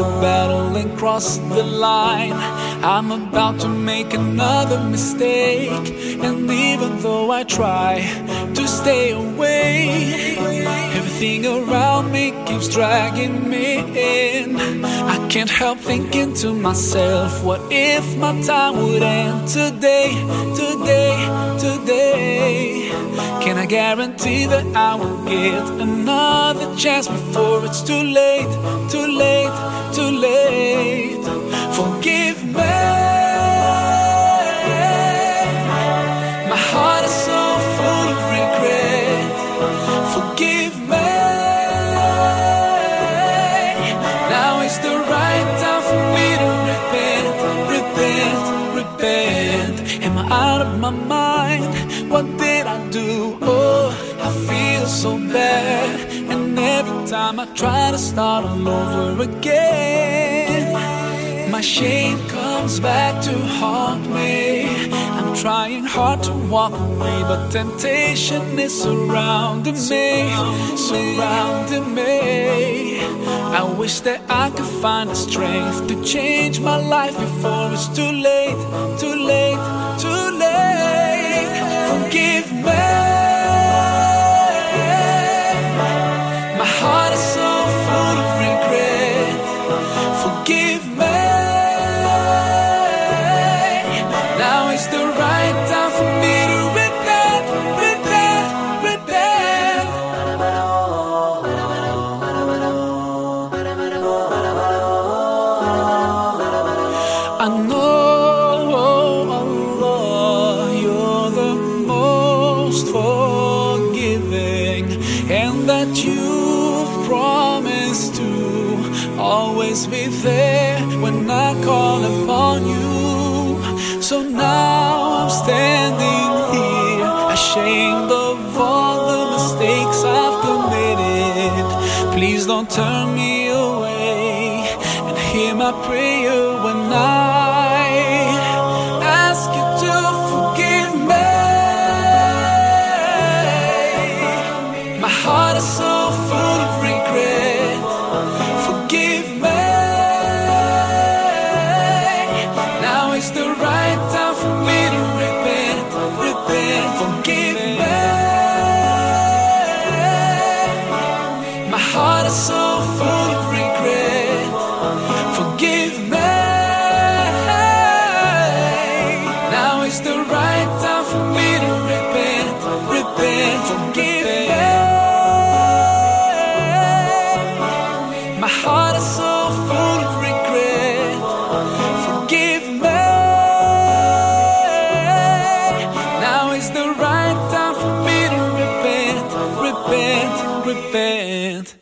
the battle and cross the line. I'm about to make another mistake. And even though I try to stay away, keeps dragging me in. I can't help thinking to myself, what if my time would end today, today, today? Can I guarantee that I will get another chance before it's too late, too late, repent. Am I out of my mind? What did I do? Oh, I feel so bad. And every time I try to start all over again, my shame comes back to haunt me. I'm trying hard to walk away, but temptation is surrounding me, surrounding me. I wish that I could find the strength to change my life before it's too late, too late, too late. Forgive me. Is the right time for me to repent, repent, repent. I know, oh, Allah, you're the most forgiving, and that you've promised to always be there when I call upon you. So now I'm standing here, ashamed of all the mistakes I've committed. Please don't turn me away and hear my prayer when I time for me to repent, repent, repent.